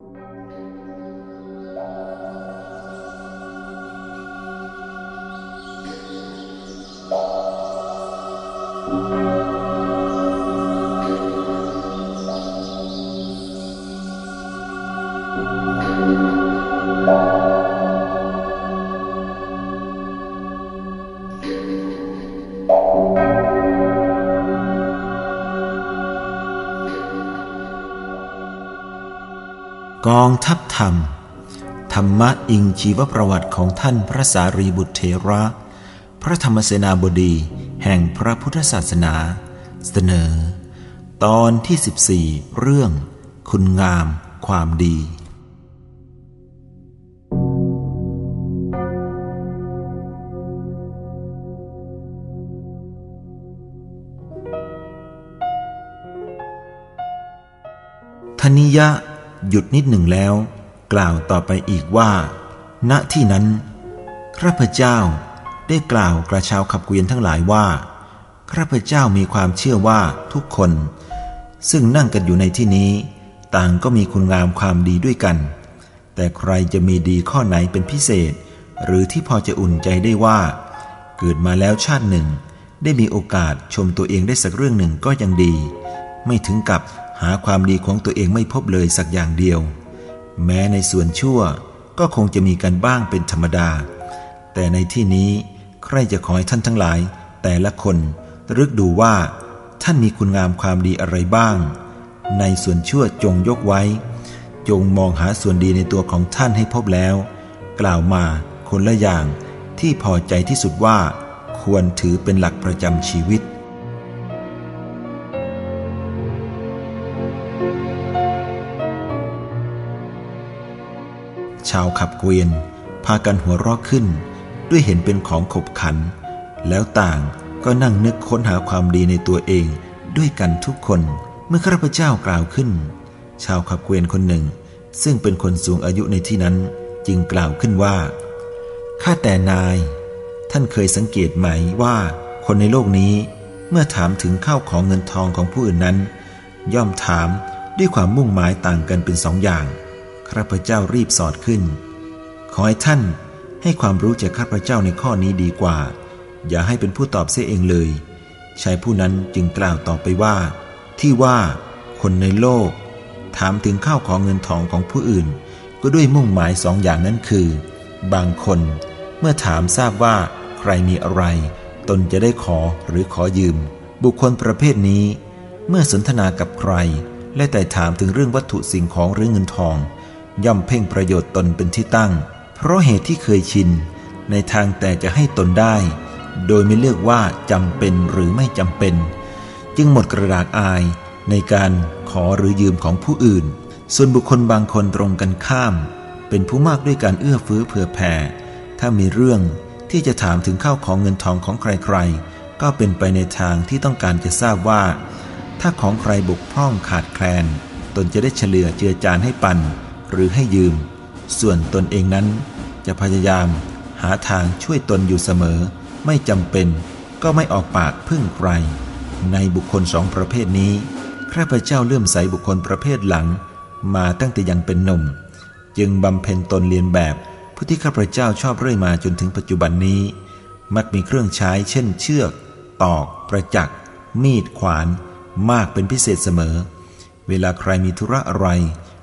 Música กองทัพธรรม ธรรมะอิงชีวประวัติของท่านพระสารีบุตรเถระ พระธรรมเสนาบดีแห่งพระพุทธศาสนา เสนอ ตอนที่ 14 เรื่อง คุณงามความดีธนิยะ หยุดนิดหนึ่งแล้ว กล่าวต่อไปอีกว่า ณที่นั้นข้าพเจ้าได้กล่าวกระชาวขับเกวียนทั้งหลายว่าข้าพเจ้ามีความเชื่อว่าทุกคน ซึ่งนั่งกันอยู่ในที่นี้ ต่างก็มีคุณงามความดีด้วยกัน แต่ใครจะมีดีข้อไหนเป็นพิเศษ หรือที่พอจะอุ่นใจได้ว่า เกิดมาแล้วชาติหนึ่ง ได้มีโอกาสชมตัวเองได้สักเรื่องหนึ่งก็ยังดี ไม่ถึงกับ หาความดีของตัวเองไม่พบเลยสักอย่างเดียว แม้ในส่วนชั่วก็คงจะมีกันบ้างเป็นธรรมดา แต่ในที่นี้ใครจะขอให้ท่านทั้งหลาย แต่ละคนรึกดูว่า ท่านมีคุณงามความดีอะไรบ้าง ในส่วนชั่วจงยกไว้ จงมองหาส่วนดีในตัวของท่านให้พบแล้ว กล่าวมาคนละอย่างที่พอใจที่สุดว่า ควรถือเป็นหลักประจำชีวิต ชาวขับเกวียน พากันหัวเราะขึ้น ด้วยเห็นเป็นของขบขัน แล้วต่างก็นั่งนึกค้นหาความดีในตัวเองด้วยกันทุกคนเมื่อข้าพเจ้ากล่าวขึ้น ชาวขับเกวียนคนหนึ่ง ซึ่งเป็นคนสูงอายุในที่นั้นจึงกล่าวขึ้นว่าข้าแต่นาย ท่านเคยสังเกตไหมว่า คนในโลกนี้เมื่อถามถึงข้าวของเงินทองของผู้อื่นนั้น ย่อมถามด้วยความมุ่งหมายต่างกันเป็นสองอย่าง ข้าพเจ้ารีบสอดขึ้น ขอให้ท่านให้ความรู้จากข้าพเจ้าในข้อนี้ดีกว่า อย่าให้เป็นผู้ตอบเสียเองเลยชายผู้นั้นจึงกล่าวต่อไปว่า ที่ว่าคนในโลก ถามถึงข้าวของเงินทองของผู้อื่น ก็ด้วยมุ่งหมายสองอย่างนั้นคือ บางคนเมื่อถามทราบว่าใครมีอะไร ตนจะได้ขอหรือขอยืม บุคคลประเภทนี้ เมื่อสนทนากับใคร และแต่ถามถึงเรื่องวัตถุสิ่งของหรือเงินทอง ย่อมเพ่งประโยชน์ตนเป็นที่ตั้ง เพราะเหตุที่เคยชิน ในทางแต่จะให้ตนได้ โดยไม่เลือกว่าจำเป็นหรือไม่จำเป็น จึงหมดกระดากอายในการขอหรือยืมของผู้อื่น ส่วนบุคคลบางคนตรงกันข้าม เป็นผู้มากด้วยการเอื้อเฟื้อเผื่อแผ่ ถ้ามีเรื่องที่จะถามถึงข้าวของเงินทองของใครๆ ก็เป็นไปในทางที่ต้องการจะทราบว่า ถ้าของใครบกพร่องขาดแคลน ตนจะได้เฉลือเจือจานให้ปัน หรือให้ยืม ส่วนตนเองนั้น จะพยายามหาทางช่วยตนอยู่เสมอ ไม่จำเป็นก็ไม่ออกปากพึ่งใคร ในบุคคลสองประเภทนี้ข้าพเจ้าเลื่อมใสบุคคลประเภทหลัง มาตั้งแต่ยังเป็นหนุ่ม จึงบำเพ็ญตนเรียนแบบผู้ที่ข้าพเจ้าชอบเรื่อยมาจนถึงปัจจุบันนี้ มักมีเครื่องใช้เช่นเชือก ตอก ประจักษ์มีดขวาน มากเป็นพิเศษเสมอ เวลาใครมีธุระอะไร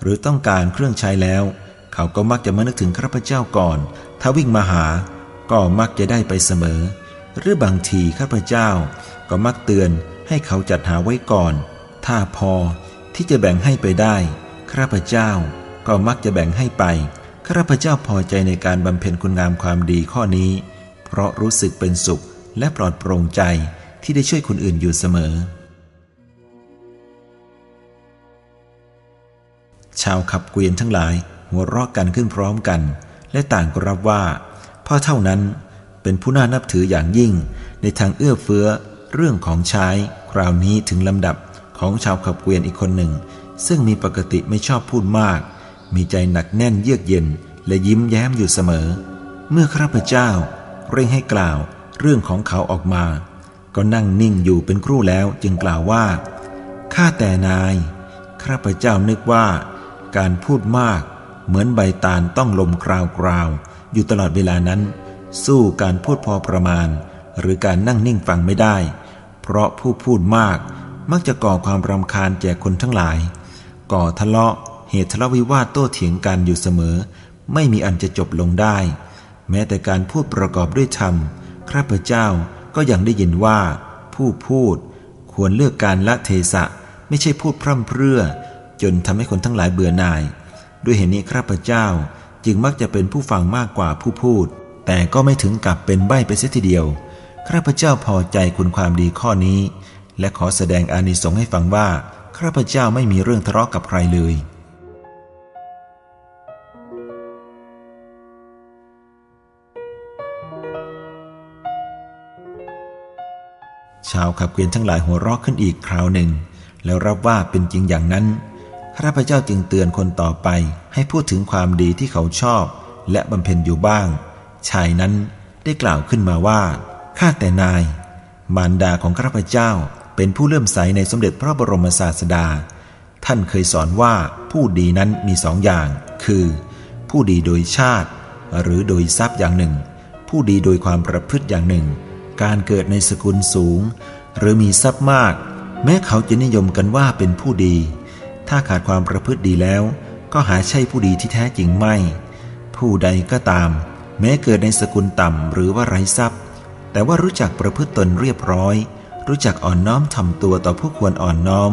หรือต้องการเครื่องใช้แล้ว เขาก็มักจะมานึกถึงข้าพเจ้าก่อน ถ้าวิ่งมาหา ก็มักจะได้ไปเสมอ หรือบางทีข้าพเจ้า ก็มักเตือนให้เขาจัดหาไว้ก่อน ถ้าพอที่จะแบ่งให้ไปได้ข้าพเจ้าก็มักจะแบ่งให้ไปข้าพเจ้าพอใจในการบำเพ็ญคุณงามความดีข้อนี้ เพราะรู้สึกเป็นสุขและปลอดโปร่งใจที่ได้ช่วยคนอื่นอยู่เสมอ ชาวขับเกวียนทั้งหลายหัวเราะกันขึ้นพร้อมกัน และต่างก็รับว่าพ่อเท่านั้นเป็นผู้น่านับถืออย่างยิ่ง ในทางเอื้อเฟื้อเรื่องของใช้คราวนี้ถึงลำดับของชาวขับเกวียนอีกคนหนึ่ง ซึ่งมีปกติไม่ชอบพูดมาก มีใจหนักแน่นเยือกเย็น และยิ้มแย้มอยู่เสมอ เมื่อข้าพเจ้า เร่งให้กล่าวเรื่องของเขาออกมา ก็นั่งนิ่งอยู่เป็นครู่แล้วจึงกล่าวว่าข้าแต่นายข้าพเจ้านึกว่า การพูดมาก เหมือนใบตาลต้องลมกราวกราวอยู่ตลอดเวลานั้น สู้การพูดพอประมาณ หรือการนั่งนิ่งฟังไม่ได้ เพราะผู้พูดมากมักจะก่อความรำคาญแก่คนทั้งหลาย ก่อทะเลาะเหตุทะเลาะวิวาทโต้เถียงกันอยู่เสมอ ไม่มีอันจะจบลงได้ แม้แต่การพูดประกอบด้วยธรรมข้าพเจ้าก็ยังได้ยินว่า ผู้พูดควรเลือกการละเทศะไม่ใช่พูดพร่ำเพรื่อ จนทำให้คนทั้งหลายเบื่อหน่าย ด้วยเหตุนี้ข้าพเจ้าจึงมักจะเป็นผู้ฟังมากกว่าผู้พูด แต่ก็ไม่ถึงกับเป็นใบ้ไปเสียทีเดียวข้าพเจ้าพอใจคุณความดีข้อนี้ และขอแสดงอานิสงส์ให้ฟังว่าข้าพเจ้าไม่มีเรื่องทะเลาะกับใครเลย ชาวขับเกวียนทั้งหลายหัวเราะขึ้นอีกคราวหนึ่ง แล้วรับว่าเป็นจริงอย่างนั้น ข้าพเจ้าจึงเตือนคนต่อไปให้พูดถึงความดีที่เขาชอบ และบำเพ็ญอยู่บ้าง ชายนั้นได้กล่าวขึ้นมาว่า ข้าแต่นาย มารดาของข้าพเจ้าเป็นผู้เลื่อมใสในสมเด็จพระบรมศาสดา ท่านเคยสอนว่าผู้ดีนั้นมีสองอย่าง คือ ผู้ดีโดยชาติ หรือโดยทรัพย์อย่างหนึ่ง ผู้ดีโดยความประพฤติอย่างหนึ่ง การเกิดในสกุลสูง หรือมีทรัพย์มาก แม้เขาจะนิยมกันว่าเป็นผู้ดี ถ้าขาดความประพฤติดีแล้ว ก็หาใช่ผู้ดีที่แท้จริงไม่ ผู้ใดก็ตาม แม้เกิดในสกุลต่ำหรือว่าไร้ทรัพย์ แต่ว่ารู้จักประพฤติตนเรียบร้อย รู้จักอ่อนน้อมทำตัวต่อผู้ควรอ่อนน้อม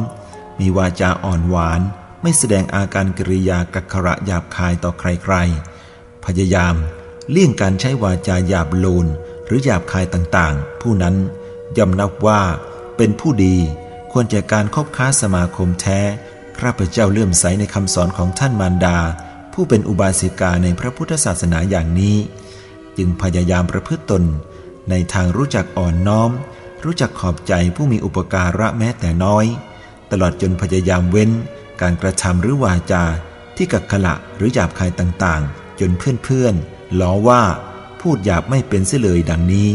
มีวาจาอ่อนหวาน ไม่แสดงอาการกริยากักขระหยาบคายต่อใครๆ พยายาม เลี่ยงการใช้วาจาหยาบโลนหรือหยาบคายต่างๆ ผู้นั้นย่อมนับว่าเป็นผู้ดีควรจากการคบค้าสมาคมแท้ ข้าพเจ้าเลื่อมใสในคำสอนของท่านมารดา ผู้เป็นอุบาสิกาในพระพุทธศาสนาอย่างนี้ จึงพยายามประพฤติตน ในทางรู้จักอ่อนน้อม รู้จักขอบใจผู้มีอุปการะแม้แต่น้อย ตลอดจนพยายามเว้น การกระทำหรือวาจา ที่กักขละหรือหยาบคายต่างๆ จนเพื่อนๆล้อว่า พูดหยาบไม่เป็นเสียเลยดังนี้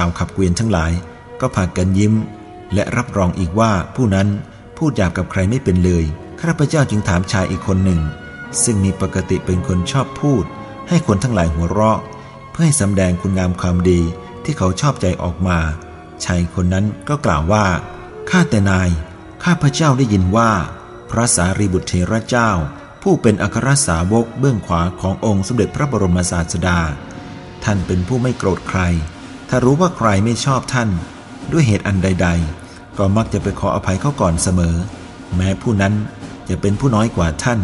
าวขับเกวียนทั้งหลาย ก็พากันยิ้ม และรับรองอีกว่าผู้นั้นพูดหยาบกับใครไม่เป็นเลย ข้าพเจ้าจึงถามชายอีกคนหนึ่ง ซึ่งมีปกติเป็นคนชอบพูด ให้คนทั้งหลายหัวเราะ เพื่อให้สำแดงคุณงามความดีที่เขาชอบใจออกมา ชายคนนั้นก็กล่าวว่า ข้าแต่นาย ข้าพเจ้าได้ยินว่า พระสารีบุตรเถระเจ้า ผู้เป็นอัครสาวกเบื้องขวาขององค์สมเด็จพระบรมศาสดา ท่านเป็นผู้ไม่โกรธใคร ถ้ารู้ว่าใครไม่ชอบท่าน ด้วยเหตุอันใด ๆ ก็มักจะไปขออภัยเขาก่อนเสมอ แม้ผู้นั้นจะเป็นผู้น้อยกว่าท่าน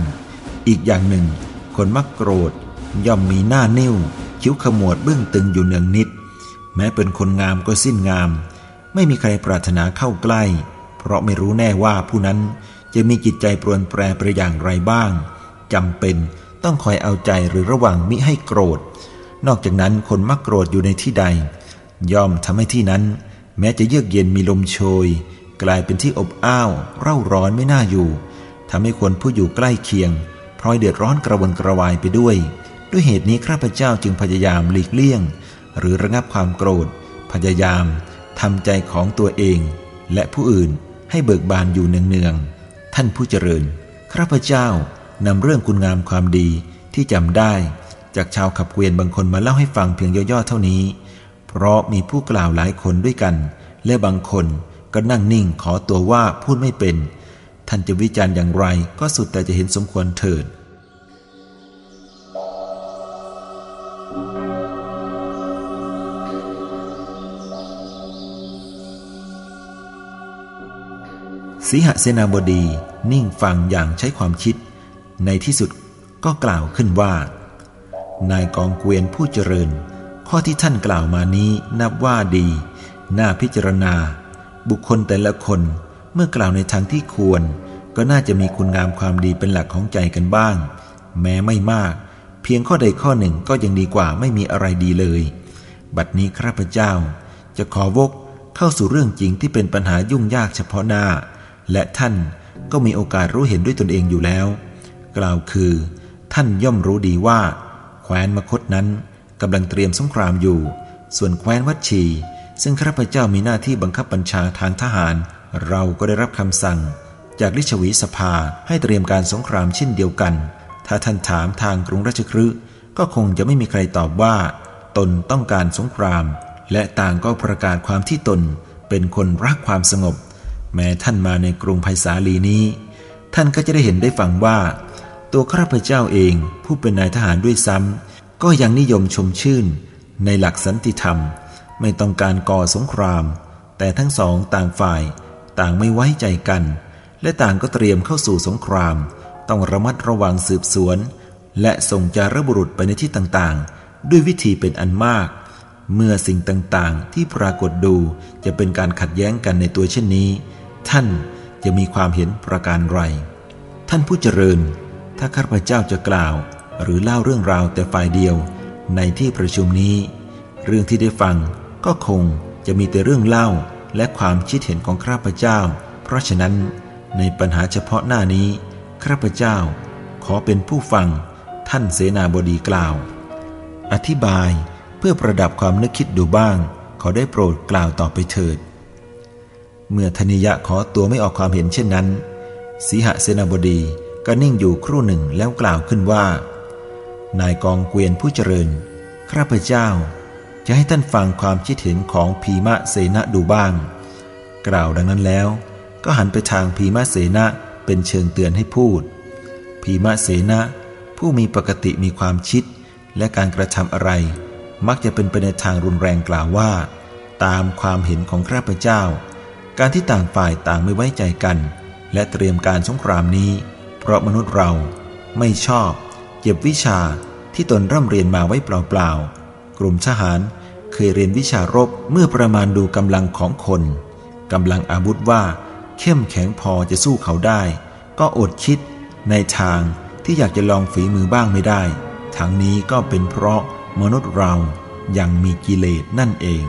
อีกอย่างหนึ่ง คนมักโกรธ ย่อมมีหน้านิ้ว คิ้วขมวดเบื้องตึงอยู่เนืองนิด แม้เป็นคนงามก็สิ้นงาม ไม่มีใครปรารถนาเข้าใกล้ เพราะไม่รู้แน่ว่าผู้นั้นจะมีจิตใจปรวนแปรไปอย่างไรบ้างจำเป็นต้องคอยเอาใจหรือระวังมิให้โกรธ นอกจากนั้นคนมักโกรธอยู่ในที่ใด ย่อมทำให้ที่นั้น แม้จะเยือกเย็นมีลมโชย กลายเป็นที่อบอ้าว เร่าร้อนไม่น่าอยู่ทำให้คนผู้อยู่ใกล้เคียงพลอยเดือดร้อนกระวนกระวายไปด้วย ด้วยเหตุนี้ข้าพเจ้าจึงพยายามหลีกเลี่ยง หรือระงับความโกรธ พยายามทำใจของตัวเอง และผู้อื่นให้เบิกบานอยู่เนืองๆท่านผู้เจริญข้าพเจ้านำเรื่องคุณงามความดีที่จำได้ จากชาวขับเกวียนบางคนมาเล่าให้ฟังเพียงย่อๆเท่านี้ เพราะมีผู้กล่าวหลายคนด้วยกัน และบางคนก็นั่งนิ่งขอตัวว่าพูดไม่เป็น ท่านจะวิจารณ์อย่างไรก็สุดแต่จะเห็นสมควรเถิดสีหเสนาบดีนิ่งฟังอย่างใช้ความคิด ในที่สุดก็กล่าวขึ้นว่า นายกองเกวียนผู้เจริญ ข้อที่ท่านกล่าวมานี้นับว่าดี น่าพิจารณา บุคคลแต่ละคนเมื่อกล่าวในทางที่ควร ก็น่าจะมีคุณงามความดีเป็นหลักของใจกันบ้าง แม้ไม่มาก เพียงข้อใดข้อหนึ่งก็ยังดีกว่าไม่มีอะไรดีเลย บัดนี้ข้าพเจ้า จะขอวกเข้าสู่เรื่องจริงที่เป็นปัญหายุ่งยากเฉพาะหน้า และท่านก็มีโอกาสรู้เห็นด้วยตนเองอยู่แล้ว กล่าวคือ ท่านย่อมรู้ดีว่า แคว้นมคตนั้น กำลังเตรียมสงครามอยู่ ส่วนแคว้นวัดชี ซึ่งข้าพเจ้ามีหน้าที่บังคับบัญชาทางทหาร เราก็ได้รับคำสั่ง จากลิชวีสภาให้เตรียมการสงครามเช่นเดียวกัน ถ้าท่านถามทางกรุงราชคฤห์ก็คงจะไม่มีใครตอบว่า ตนต้องการสงคราม และต่างก็ประกาศความที่ตน เป็นคนรักความสงบ แม้ท่านมาในกรุงไผ่สาลีนี้ ท่านก็จะได้เห็นได้ฟังว่า ตัวข้าพเจ้าเองผู้เป็นนายทหารด้วยซ้ำ ก็ยังนิยมชมชื่น ในหลักสันติธรรม ไม่ต้องการก่อสงคราม แต่ทั้งสองต่างฝ่าย ต่างไม่ไว้ใจกัน และต่างก็เตรียมเข้าสู่สงคราม ต้องระมัดระวังสืบสวน และส่งจารบุรุษไปในที่ต่างๆ ด้วยวิธีเป็นอันมาก เมื่อสิ่งต่างๆ ที่ปรากฏดูจะเป็นการขัดแย้งกันในตัวเช่นนี้ ท่านจะมีความเห็นประการไร ท่านผู้เจริญ ถ้าข้าพเจ้าจะกล่าว หรือเล่าเรื่องราวแต่ฝ่ายเดียว ในที่ประชุมนี้ เรื่องที่ได้ฟังก็คงจะมีแต่เรื่องเล่าและความคิดเห็นของข้าพเจ้า เพราะฉะนั้นในปัญหาเฉพาะหน้านี้ข้าพเจ้า ขอเป็นผู้ฟังท่านเสนาบดีกล่าว อธิบายเพื่อประดับความนึกคิดดูบ้าง ขอได้โปรดกล่าวต่อไปเถิด เมื่อธนิยะขอตัวไม่ออกความเห็นเช่นนั้น สีหเสนาบดีก็นิ่งอยู่ครู่หนึ่งแล้วกล่าวขึ้นว่า นายกองเกวียนผู้เจริญ ข้าพเจ้า จะให้ท่านฟังความคิดเห็นของพีมะเสนะดูบ้าง กล่าวดังนั้นแล้ว ก็หันไปทางพีมะเสนะเป็นเชิงเตือนให้พูด พีมะเสนะผู้มีปกติมีความชิด และการกระทำอะไร มักจะเป็นไปในทางรุนแรงกล่าวว่า ตามความเห็นของข้าพเจ้า การที่ต่างฝ่ายต่างไม่ไว้ใจกัน และเตรียมการสงครามนี้ เพราะมนุษย์เราไม่ชอบ เก็บวิชาที่ตนร่ำเรียนมาไว้เปล่าๆ กลุ่มทหารเคยเรียนวิชารบเมื่อประมาณดูกำลังของคนกำลังอาวุธว่า เข้มแข็งพอจะสู้เขาได้ ก็อดคิดในทางที่อยากจะลองฝีมือบ้างไม่ได้ ทั้งนี้ก็เป็นเพราะมนุษย์เรายังมีกิเลสนั่นเอง